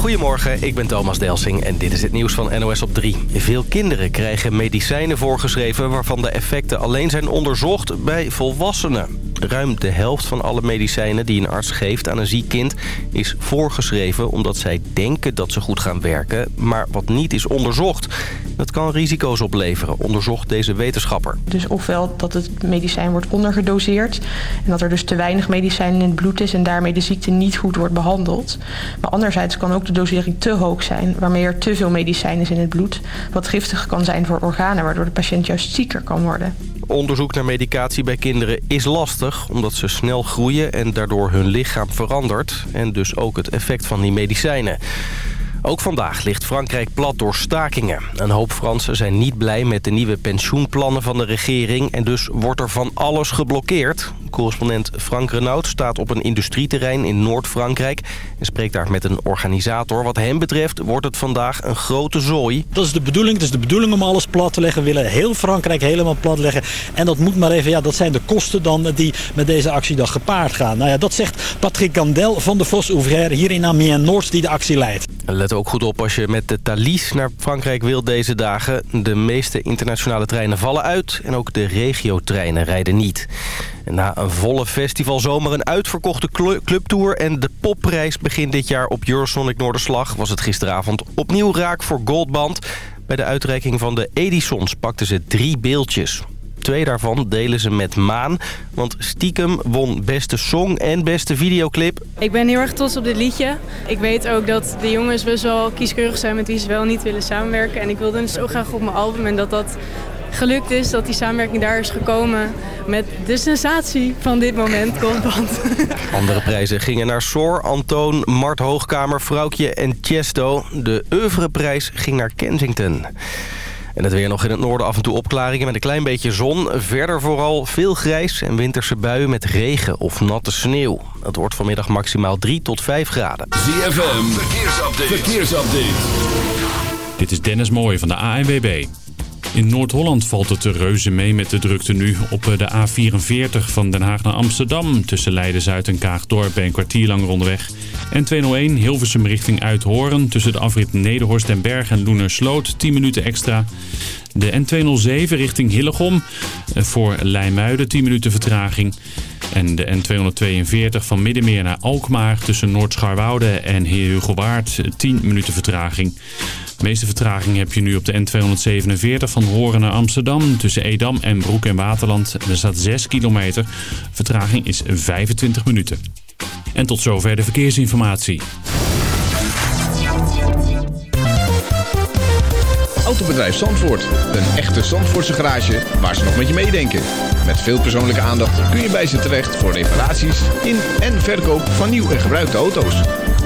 Goedemorgen, ik ben Thomas Delsing en dit is het nieuws van NOS op 3. Veel kinderen krijgen medicijnen voorgeschreven waarvan de effecten alleen zijn onderzocht bij volwassenen. Ruim de helft van alle medicijnen die een arts geeft aan een ziek kind is voorgeschreven omdat zij denken dat ze goed gaan werken, maar wat niet is onderzocht. Dat kan risico's opleveren, onderzocht deze wetenschapper. Dus ofwel dat het medicijn wordt ondergedoseerd en dat er dus te weinig medicijn in het bloed is en daarmee de ziekte niet goed wordt behandeld. Maar anderzijds kan ook de dosering te hoog zijn, waarmee er te veel medicijn is in het bloed, wat giftig kan zijn voor organen, waardoor de patiënt juist zieker kan worden. Onderzoek naar medicatie bij kinderen is lastig... omdat ze snel groeien en daardoor hun lichaam verandert... en dus ook het effect van die medicijnen. Ook vandaag ligt Frankrijk plat door stakingen. Een hoop Fransen zijn niet blij met de nieuwe pensioenplannen van de regering... en dus wordt er van alles geblokkeerd. Correspondent Frank Renaud staat op een industrieterrein in Noord-Frankrijk... en spreekt daar met een organisator. Wat hem betreft wordt het vandaag een grote zooi. Dat is de bedoeling. Het is de bedoeling om alles plat te leggen. We willen heel Frankrijk helemaal plat leggen. En dat moet maar even, ja, dat zijn de kosten dan die met deze actie dan gepaard gaan. Nou ja, dat zegt Patrick Gandel van de Vos Ouvrière hier in Amiens Noord die de actie leidt. Let ook goed op als je met de Thalys naar Frankrijk wil deze dagen. De meeste internationale treinen vallen uit en ook de regiotreinen rijden niet. Na een volle festivalzomer, een uitverkochte clubtour en de popprijs begint dit jaar op Eurosonic Noorderslag... was het gisteravond opnieuw raak voor Goldband. Bij de uitreiking van de Edisons pakten ze drie beeldjes. Twee daarvan delen ze met Maan. Want Stiekem won beste song en beste videoclip. Ik ben heel erg trots op dit liedje. Ik weet ook dat de jongens best wel kieskeurig zijn met wie ze wel niet willen samenwerken. En ik wilde dus zo graag op mijn album en dat dat gelukt is dat die samenwerking daar is gekomen met de sensatie van dit moment, Goldband. Andere prijzen gingen naar Soor, Antoon, Mart Hoogkamer, Vrouwtje en Chesto. De oeuvreprijs ging naar Kensington. En het weer nog in het noorden af en toe opklaringen met een klein beetje zon. Verder vooral veel grijs en winterse buien met regen of natte sneeuw. Het wordt vanmiddag maximaal 3 tot 5 graden. ZFM, verkeersupdate. verkeersupdate. Dit is Dennis Mooij van de ANWB. In Noord-Holland valt het reuze mee met de drukte nu op de A44 van Den Haag naar Amsterdam. Tussen Leiden-Zuid en Kaagdorp ben een kwartier langer onderweg. En 201 Hilversum richting Uithoren tussen de afrit Nederhorst en Berg en Loenersloot 10 minuten extra. De N207 richting Hillegom voor Leimuiden 10 minuten vertraging. En de N242 van Middenmeer naar Alkmaar tussen Noord-Scharwoude en Heerhugowaard 10 minuten vertraging. De meeste vertraging heb je nu op de N247 van Horen naar Amsterdam. Tussen Edam en Broek en Waterland. Er staat 6 kilometer. Vertraging is 25 minuten. En tot zover de verkeersinformatie. Autobedrijf Zandvoort. Een echte Zandvoortse garage waar ze nog met je meedenken. Met veel persoonlijke aandacht kun je bij ze terecht voor reparaties in en verkoop van nieuw en gebruikte auto's.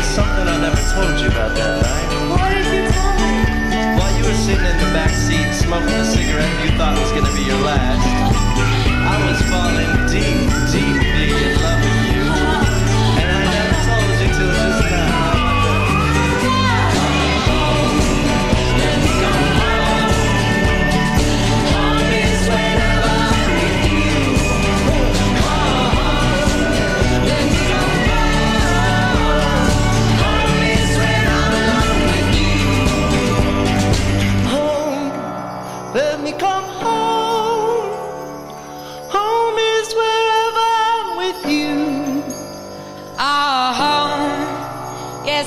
there's something I never told you about that night. Why did you tell me? While you were sitting in the back seat smoking a cigarette you thought was gonna be your last, I was falling deep, deep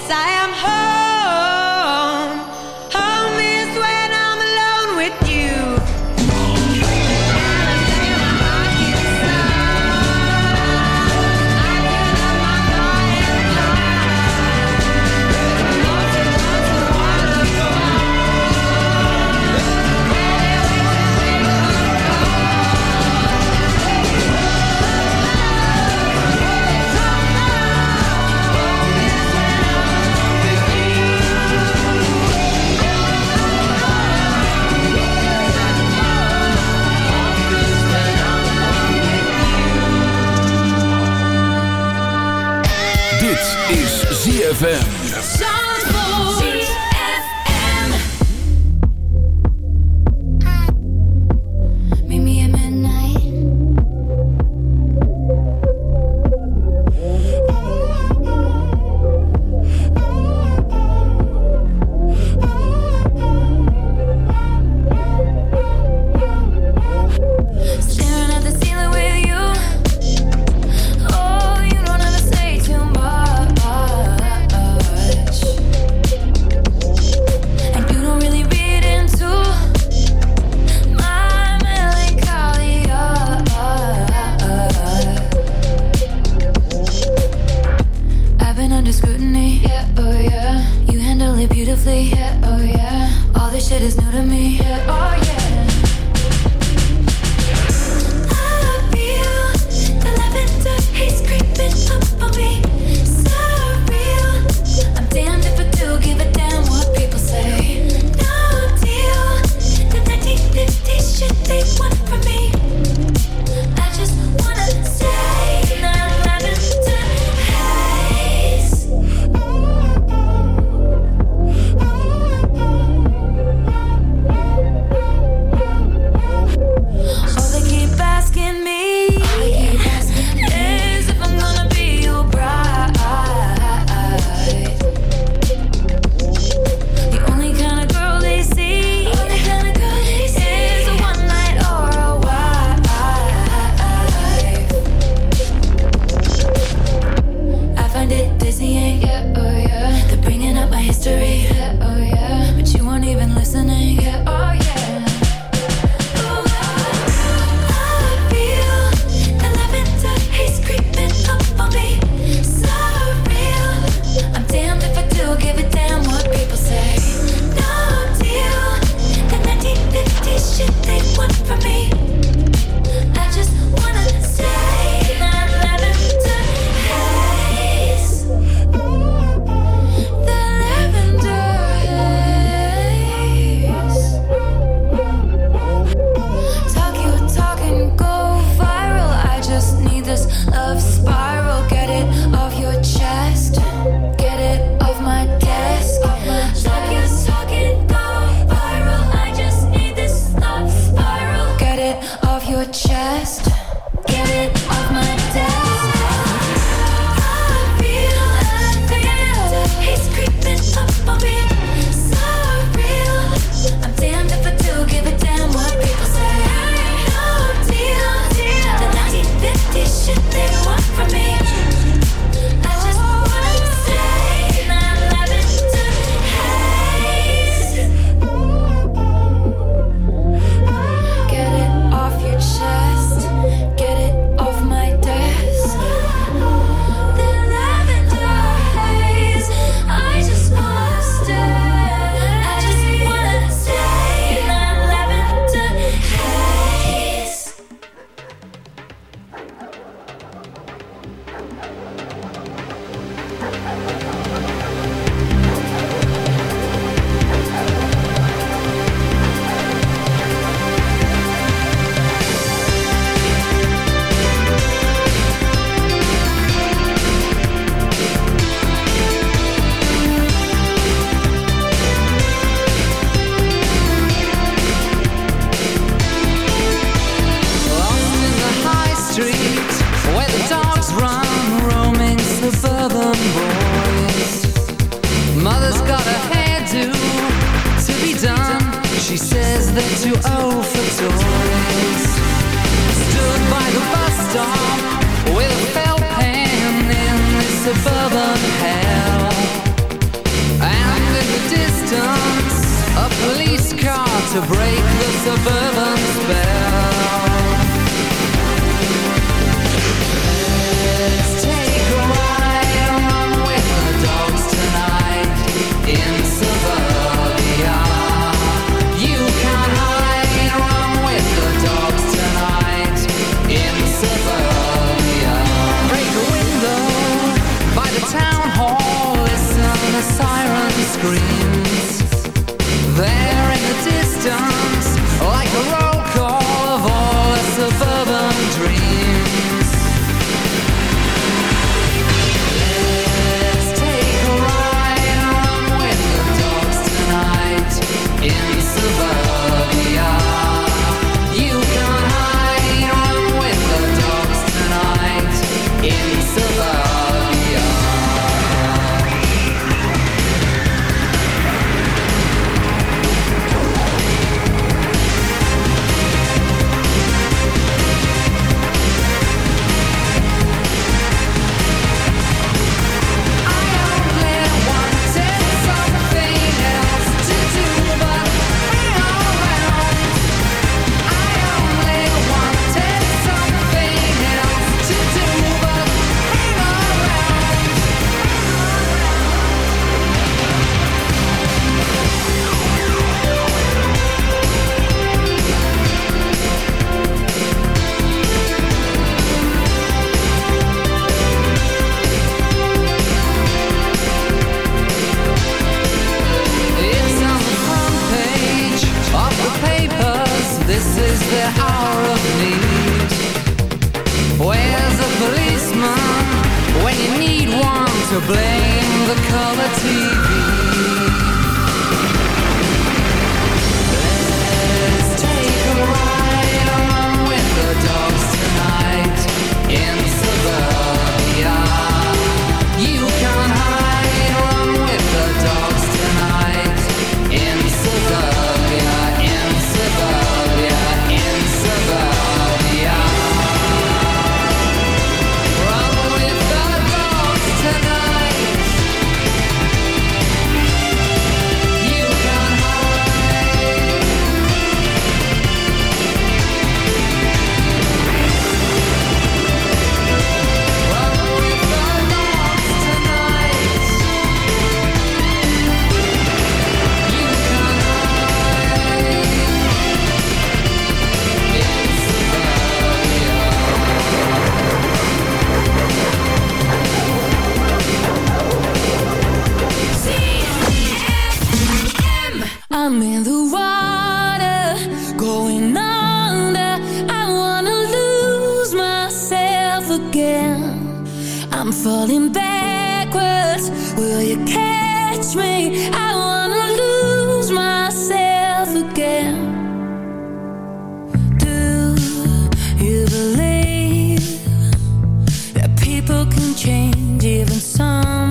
yes, I. ZFM. Even someone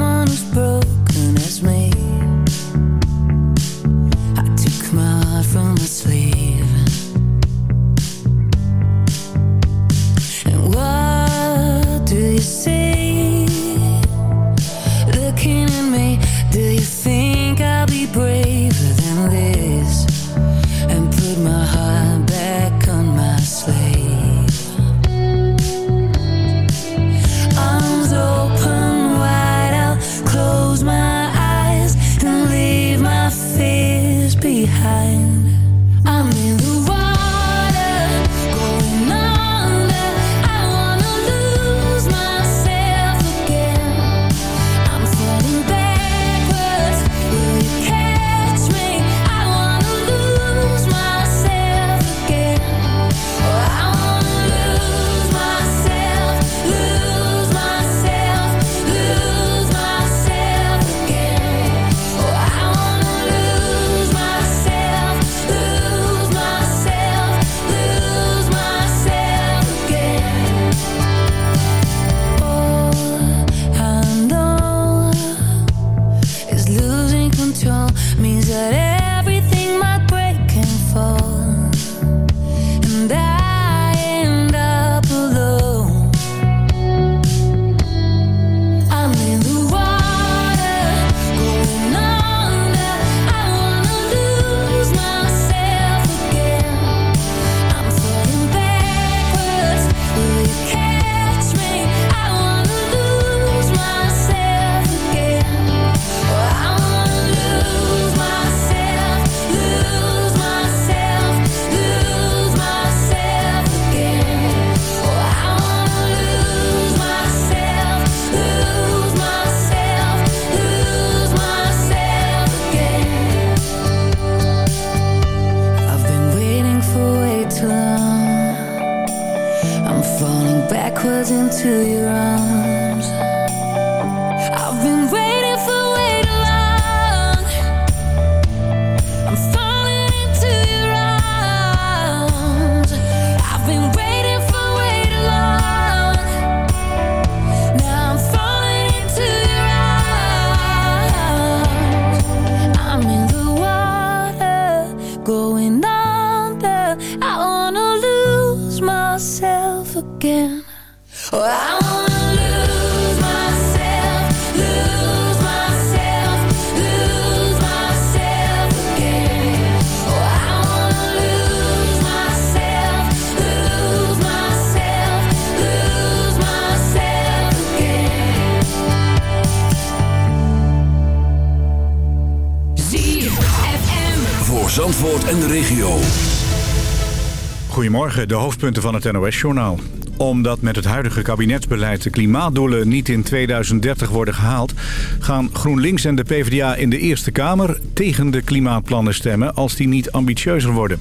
De hoofdpunten van het NOS-journaal. Omdat met het huidige kabinetsbeleid de klimaatdoelen niet in 2030 worden gehaald... gaan GroenLinks en de PvdA in de Eerste Kamer tegen de klimaatplannen stemmen... als die niet ambitieuzer worden.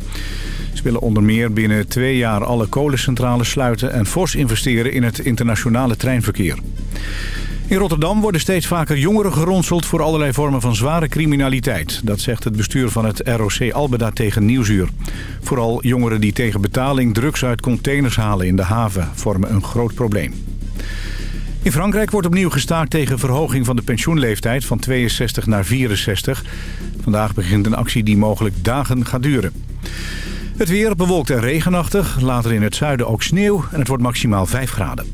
Ze willen onder meer binnen twee jaar alle kolencentrales sluiten... en fors investeren in het internationale treinverkeer. In Rotterdam worden steeds vaker jongeren geronseld voor allerlei vormen van zware criminaliteit. Dat zegt het bestuur van het ROC Albeda tegen Nieuwsuur. Vooral jongeren die tegen betaling drugs uit containers halen in de haven vormen een groot probleem. In Frankrijk wordt opnieuw gestaakt tegen verhoging van de pensioenleeftijd van 62 naar 64. Vandaag begint een actie die mogelijk dagen gaat duren. Het weer bewolkt en regenachtig, later in het zuiden ook sneeuw en het wordt maximaal 5 graden.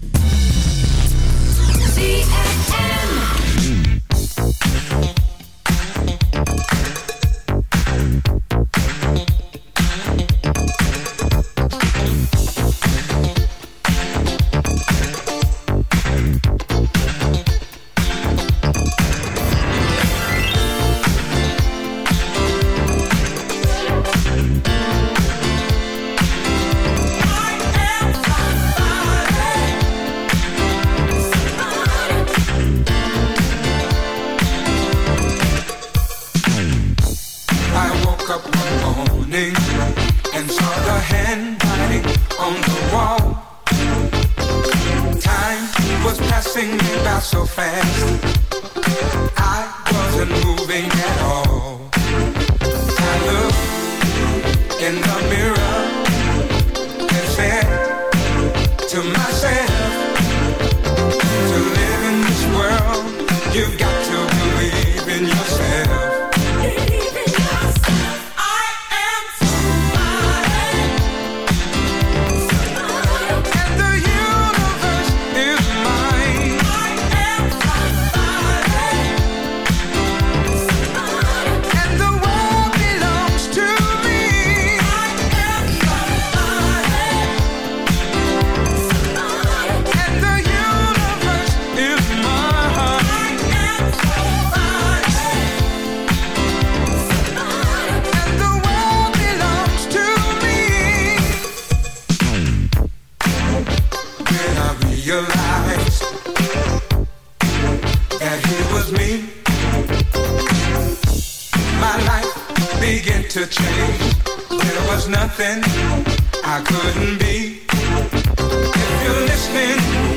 Realized that he was me, my life began to change. There was nothing I couldn't be. If you're listening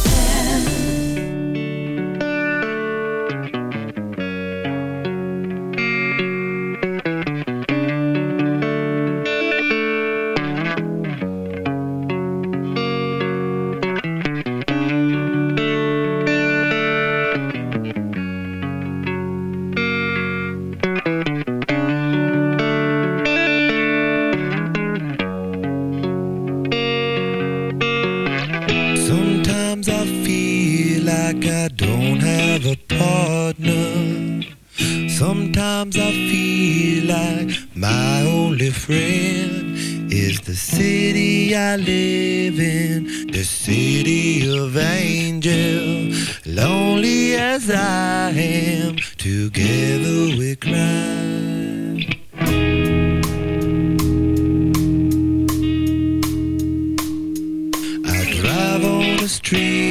tree.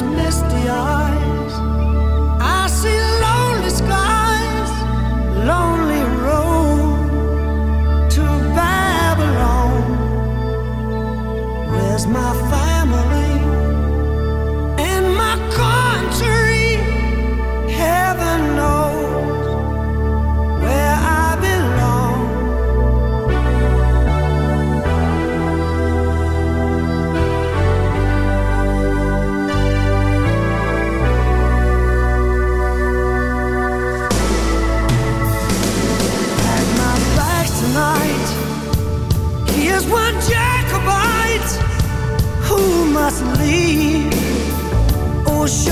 misty eyes, will show